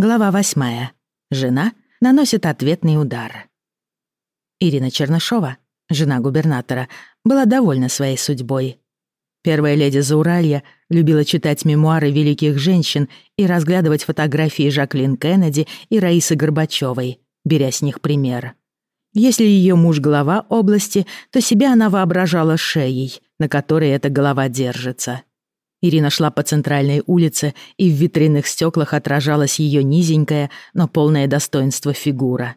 Глава восьмая. Жена наносит ответный удар. Ирина Чернышова, жена губернатора, была довольна своей судьбой. Первая леди Зауралья любила читать мемуары великих женщин и разглядывать фотографии Жаклин Кеннеди и Раисы Горбачевой, беря с них пример. Если ее муж глава области, то себя она воображала шеей, на которой эта голова держится. Ирина шла по центральной улице, и в витринных стеклах отражалась ее низенькая, но полное достоинство фигура.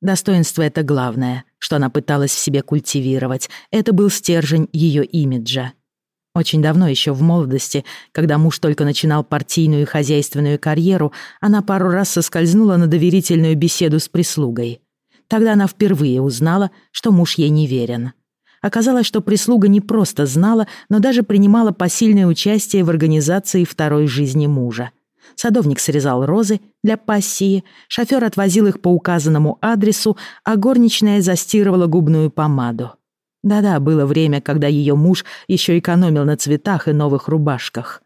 Достоинство — это главное, что она пыталась в себе культивировать. Это был стержень ее имиджа. Очень давно, еще в молодости, когда муж только начинал партийную и хозяйственную карьеру, она пару раз соскользнула на доверительную беседу с прислугой. Тогда она впервые узнала, что муж ей не верен. Оказалось, что прислуга не просто знала, но даже принимала посильное участие в организации второй жизни мужа. Садовник срезал розы для пассии, шофер отвозил их по указанному адресу, а горничная застирывала губную помаду. Да-да, было время, когда ее муж еще экономил на цветах и новых рубашках.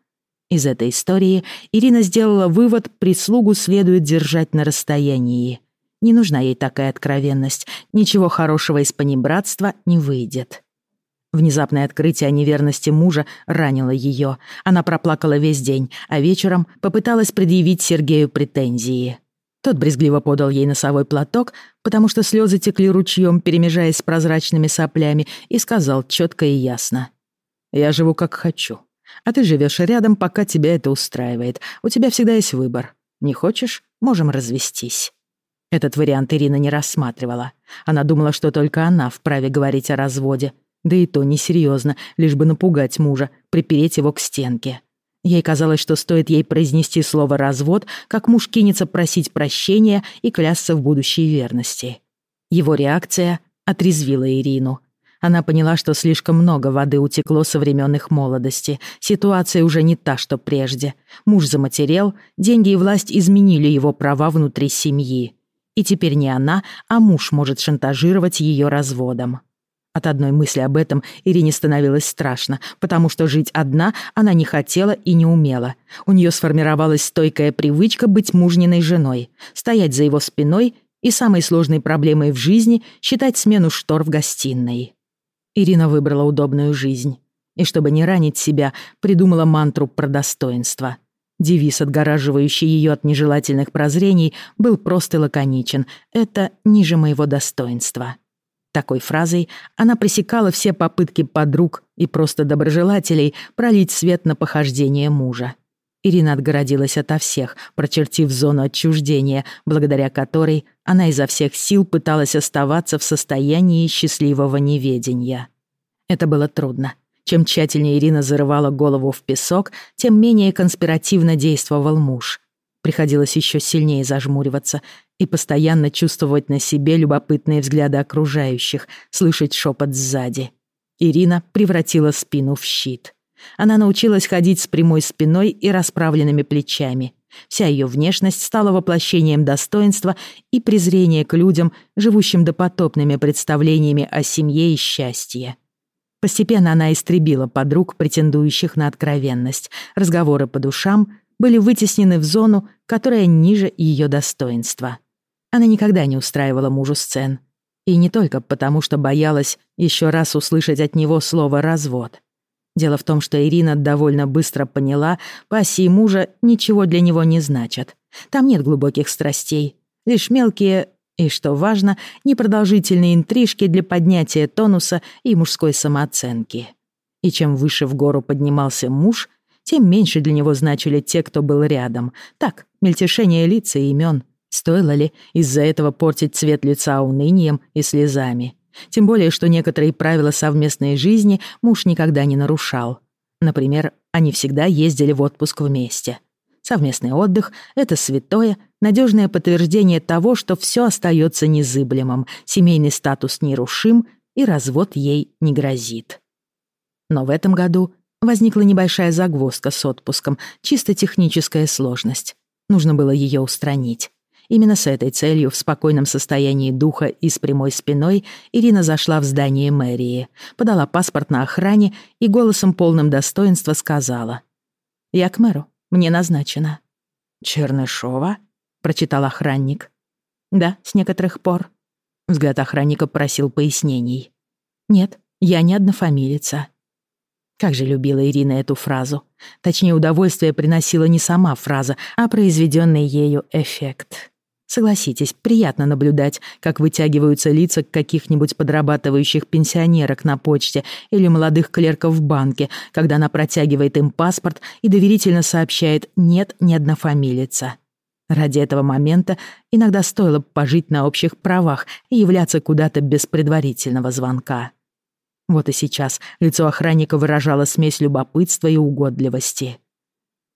Из этой истории Ирина сделала вывод, прислугу следует держать на расстоянии. Не нужна ей такая откровенность. Ничего хорошего из понебратства не выйдет. Внезапное открытие о неверности мужа ранило ее. Она проплакала весь день, а вечером попыталась предъявить Сергею претензии. Тот брезгливо подал ей носовой платок, потому что слезы текли ручьем, перемежаясь с прозрачными соплями, и сказал четко и ясно. «Я живу как хочу. А ты живешь рядом, пока тебя это устраивает. У тебя всегда есть выбор. Не хочешь — можем развестись». Этот вариант Ирина не рассматривала. Она думала, что только она вправе говорить о разводе. Да и то несерьезно, лишь бы напугать мужа, припереть его к стенке. Ей казалось, что стоит ей произнести слово «развод», как муж кинется просить прощения и клясться в будущей верности. Его реакция отрезвила Ирину. Она поняла, что слишком много воды утекло со времен их молодости. Ситуация уже не та, что прежде. Муж заматерел, деньги и власть изменили его права внутри семьи. И теперь не она, а муж может шантажировать ее разводом. От одной мысли об этом Ирине становилось страшно, потому что жить одна она не хотела и не умела. У нее сформировалась стойкая привычка быть мужниной женой, стоять за его спиной и самой сложной проблемой в жизни считать смену штор в гостиной. Ирина выбрала удобную жизнь. И чтобы не ранить себя, придумала мантру про достоинство. Девиз, отгораживающий ее от нежелательных прозрений, был прост и лаконичен. «Это ниже моего достоинства». Такой фразой она пресекала все попытки подруг и просто доброжелателей пролить свет на похождение мужа. Ирина отгородилась ото всех, прочертив зону отчуждения, благодаря которой она изо всех сил пыталась оставаться в состоянии счастливого неведения. Это было трудно. Чем тщательнее Ирина зарывала голову в песок, тем менее конспиративно действовал муж. Приходилось еще сильнее зажмуриваться и постоянно чувствовать на себе любопытные взгляды окружающих, слышать шепот сзади. Ирина превратила спину в щит. Она научилась ходить с прямой спиной и расправленными плечами. Вся ее внешность стала воплощением достоинства и презрения к людям, живущим допотопными представлениями о семье и счастье. Постепенно она истребила подруг, претендующих на откровенность. Разговоры по душам были вытеснены в зону, которая ниже ее достоинства. Она никогда не устраивала мужу сцен. И не только потому, что боялась еще раз услышать от него слово «развод». Дело в том, что Ирина довольно быстро поняла, пассии мужа ничего для него не значат. Там нет глубоких страстей, лишь мелкие и, что важно, непродолжительные интрижки для поднятия тонуса и мужской самооценки. И чем выше в гору поднимался муж, тем меньше для него значили те, кто был рядом. Так, мельтешение лица и имен. Стоило ли из-за этого портить цвет лица унынием и слезами? Тем более, что некоторые правила совместной жизни муж никогда не нарушал. Например, они всегда ездили в отпуск вместе. Совместный отдых — это святое, надежное подтверждение того, что все остается незыблемым, семейный статус нерушим и развод ей не грозит. Но в этом году возникла небольшая загвоздка с отпуском, чисто техническая сложность. Нужно было ее устранить. Именно с этой целью в спокойном состоянии духа и с прямой спиной Ирина зашла в здание мэрии, подала паспорт на охране и голосом полным достоинства сказала «Я к мэру, мне назначено». «Чернышова?» прочитал охранник. «Да, с некоторых пор». Взгляд охранника просил пояснений. «Нет, я не однофамилица». Как же любила Ирина эту фразу. Точнее, удовольствие приносила не сама фраза, а произведенный ею эффект. Согласитесь, приятно наблюдать, как вытягиваются лица каких-нибудь подрабатывающих пенсионерок на почте или молодых клерков в банке, когда она протягивает им паспорт и доверительно сообщает «нет, не однофамилица». Ради этого момента иногда стоило пожить на общих правах и являться куда-то без предварительного звонка. Вот и сейчас лицо охранника выражало смесь любопытства и угодливости.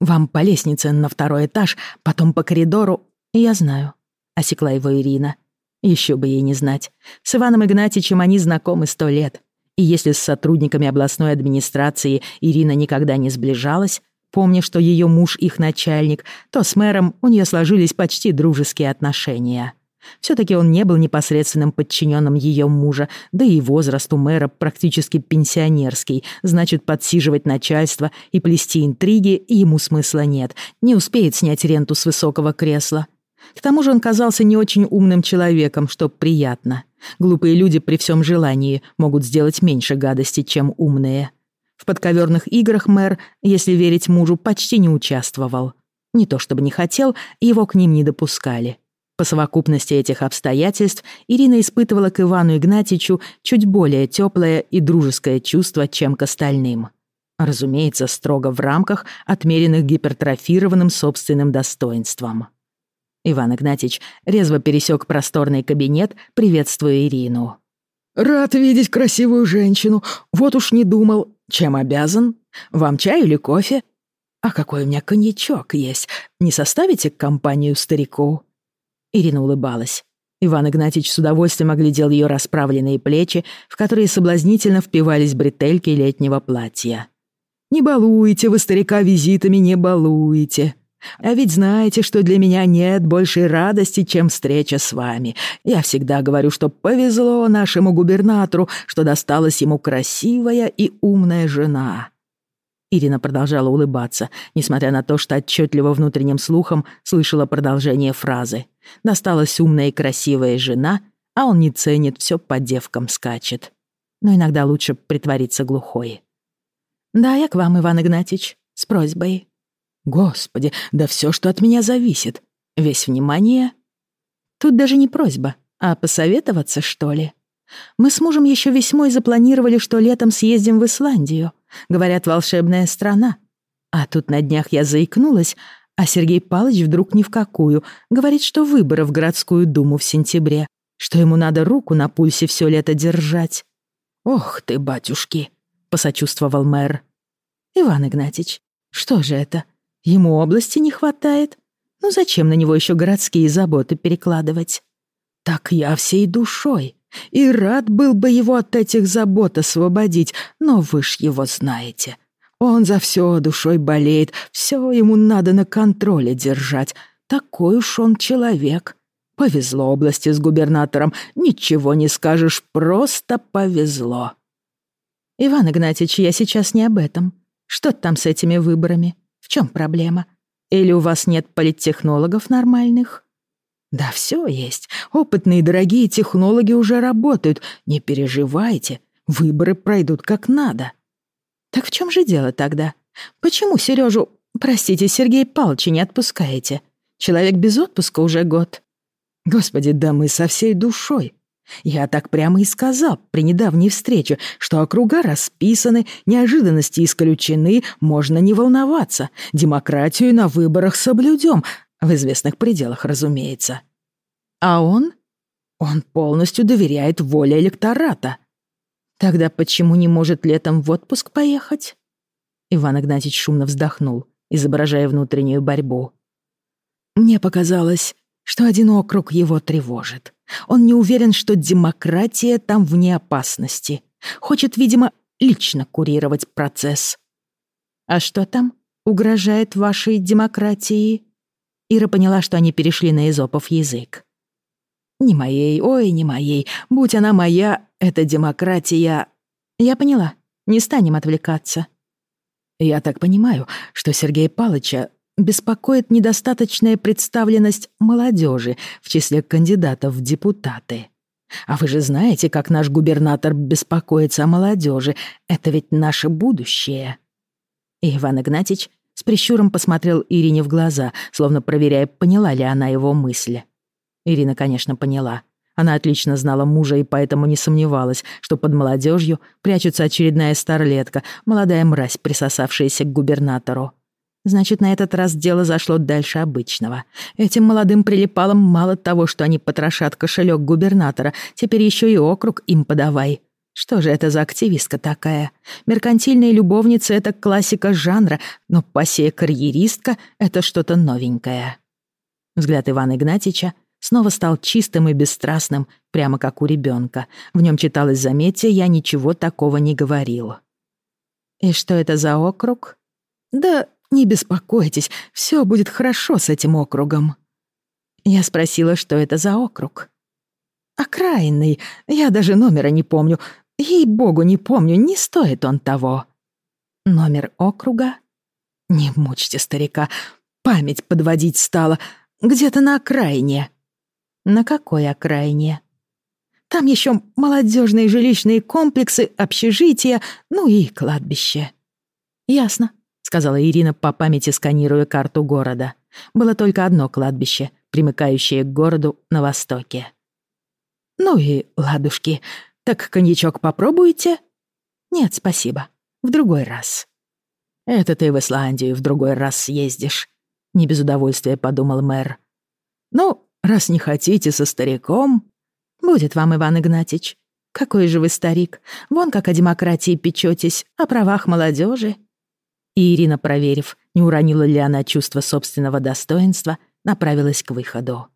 «Вам по лестнице на второй этаж, потом по коридору...» «Я знаю», осекла его Ирина. Еще бы ей не знать. С Иваном Игнатьичем они знакомы сто лет. И если с сотрудниками областной администрации Ирина никогда не сближалась, помня, что ее муж их начальник, то с мэром у нее сложились почти дружеские отношения. Все-таки он не был непосредственным подчиненным ее мужа, да и возраст у мэра практически пенсионерский, значит, подсиживать начальство и плести интриги ему смысла нет, не успеет снять ренту с высокого кресла. К тому же он казался не очень умным человеком, что приятно. Глупые люди при всем желании могут сделать меньше гадости, чем умные. В подковерных играх мэр, если верить мужу, почти не участвовал. Не то чтобы не хотел, его к ним не допускали. По совокупности этих обстоятельств Ирина испытывала к Ивану Игнатьичу чуть более теплое и дружеское чувство, чем к остальным. Разумеется, строго в рамках, отмеренных гипертрофированным собственным достоинством. Иван Игнатьич резво пересек просторный кабинет, приветствуя Ирину. «Рад видеть красивую женщину. Вот уж не думал. Чем обязан? Вам чай или кофе? А какой у меня коньячок есть. Не составите компанию старику?» Ирина улыбалась. Иван Игнатьич с удовольствием оглядел ее расправленные плечи, в которые соблазнительно впивались бретельки летнего платья. «Не балуйте вы старика визитами, не балуйте», а ведь знаете, что для меня нет большей радости, чем встреча с вами. Я всегда говорю, что повезло нашему губернатору, что досталась ему красивая и умная жена». Ирина продолжала улыбаться, несмотря на то, что отчетливо внутренним слухом слышала продолжение фразы. «Досталась умная и красивая жена, а он не ценит, все по девкам скачет». Но иногда лучше притвориться глухой. «Да, я к вам, Иван Игнатьич, с просьбой». Господи, да все, что от меня зависит. Весь внимание. Тут даже не просьба, а посоветоваться, что ли. Мы с мужем еще весьмой запланировали, что летом съездим в Исландию. Говорят, волшебная страна. А тут на днях я заикнулась, а Сергей Палыч вдруг ни в какую. Говорит, что выборы в городскую думу в сентябре, что ему надо руку на пульсе все лето держать. «Ох ты, батюшки!» — посочувствовал мэр. «Иван Игнатьич, что же это? Ему области не хватает. Ну зачем на него еще городские заботы перекладывать? Так я всей душой. И рад был бы его от этих забот освободить, но вы ж его знаете. Он за все душой болеет, все ему надо на контроле держать. Такой уж он человек. Повезло области с губернатором, ничего не скажешь, просто повезло. Иван Игнатьевич, я сейчас не об этом. Что там с этими выборами? В чем проблема? Или у вас нет политтехнологов нормальных? Да все есть. Опытные дорогие технологи уже работают. Не переживайте. Выборы пройдут как надо. Так в чем же дело тогда? Почему Сережу, простите, Сергей Павловича не отпускаете? Человек без отпуска уже год. Господи, да мы со всей душой. Я так прямо и сказал при недавней встрече, что округа расписаны, неожиданности исключены, можно не волноваться. Демократию на выборах соблюдем, в известных пределах, разумеется. А он? Он полностью доверяет воле электората. Тогда почему не может летом в отпуск поехать? Иван Игнатьевич шумно вздохнул, изображая внутреннюю борьбу. Мне показалось, что один округ его тревожит. Он не уверен, что демократия там вне опасности. Хочет, видимо, лично курировать процесс. А что там угрожает вашей демократии? Ира поняла, что они перешли на Изопов язык. Не моей, ой, не моей. Будь она моя, эта демократия... Я поняла. Не станем отвлекаться. Я так понимаю, что Сергея Палыча беспокоит недостаточная представленность молодежи в числе кандидатов в депутаты. А вы же знаете, как наш губернатор беспокоится о молодежи. Это ведь наше будущее. И Иван Игнатьич с прищуром посмотрел Ирине в глаза, словно проверяя, поняла ли она его мысли. Ирина, конечно, поняла. Она отлично знала мужа и поэтому не сомневалась, что под молодежью прячется очередная старлетка, молодая мразь, присосавшаяся к губернатору. Значит, на этот раз дело зашло дальше обычного. Этим молодым прилипалам мало того, что они потрошат кошелек губернатора, теперь еще и округ им подавай. Что же это за активистка такая? Меркантильная любовница — это классика жанра, но пассия-карьеристка — это что-то новенькое. Взгляд Ивана Игнатьича снова стал чистым и бесстрастным, прямо как у ребенка. В нем читалось заметие «Я ничего такого не говорил». «И что это за округ?» «Да не беспокойтесь, все будет хорошо с этим округом». Я спросила, что это за округ. «Окраинный. Я даже номера не помню. Ей-богу, не помню, не стоит он того». «Номер округа?» «Не мучьте старика. Память подводить стала. Где-то на окраине». «На какой окраине?» «Там еще молодежные жилищные комплексы, общежития, ну и кладбище». «Ясно сказала Ирина по памяти, сканируя карту города. Было только одно кладбище, примыкающее к городу на востоке. «Ну и ладушки. Так коньячок попробуете?» «Нет, спасибо. В другой раз». «Это ты в Исландию в другой раз съездишь», — не без удовольствия подумал мэр. «Ну, раз не хотите со стариком...» «Будет вам, Иван Игнатьич. Какой же вы старик. Вон как о демократии печетесь, о правах молодежи и Ирина, проверив, не уронила ли она чувство собственного достоинства, направилась к выходу.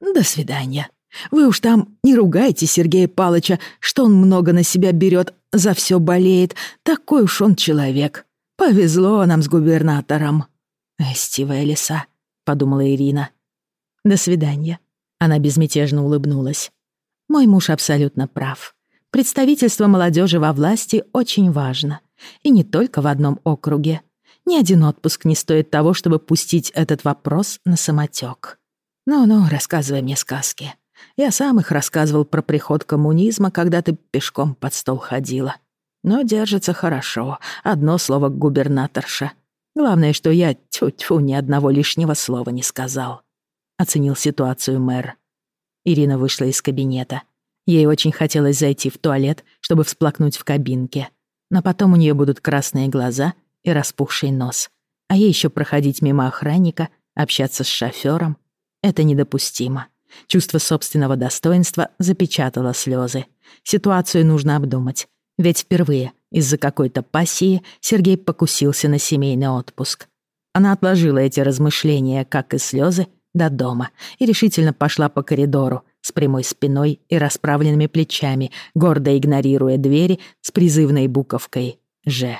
«До свидания. Вы уж там не ругайте Сергея Палыча, что он много на себя берет, за все болеет. Такой уж он человек. Повезло нам с губернатором». «Эстивая лиса», — подумала Ирина. «До свидания». Она безмятежно улыбнулась. «Мой муж абсолютно прав. Представительство молодежи во власти очень важно. И не только в одном округе. Ни один отпуск не стоит того, чтобы пустить этот вопрос на самотек. Ну-ну, рассказывай мне сказки. Я сам их рассказывал про приход коммунизма, когда ты пешком под стол ходила. Но держится хорошо. Одно слово губернаторша. Главное, что я тьфу-тьфу ни одного лишнего слова не сказал. Оценил ситуацию мэр. Ирина вышла из кабинета. Ей очень хотелось зайти в туалет, чтобы всплакнуть в кабинке но потом у нее будут красные глаза и распухший нос. А ей еще проходить мимо охранника, общаться с шофёром — это недопустимо. Чувство собственного достоинства запечатало слезы. Ситуацию нужно обдумать. Ведь впервые из-за какой-то пассии Сергей покусился на семейный отпуск. Она отложила эти размышления, как и слезы, до дома и решительно пошла по коридору, с прямой спиной и расправленными плечами, гордо игнорируя двери с призывной буковкой «Ж».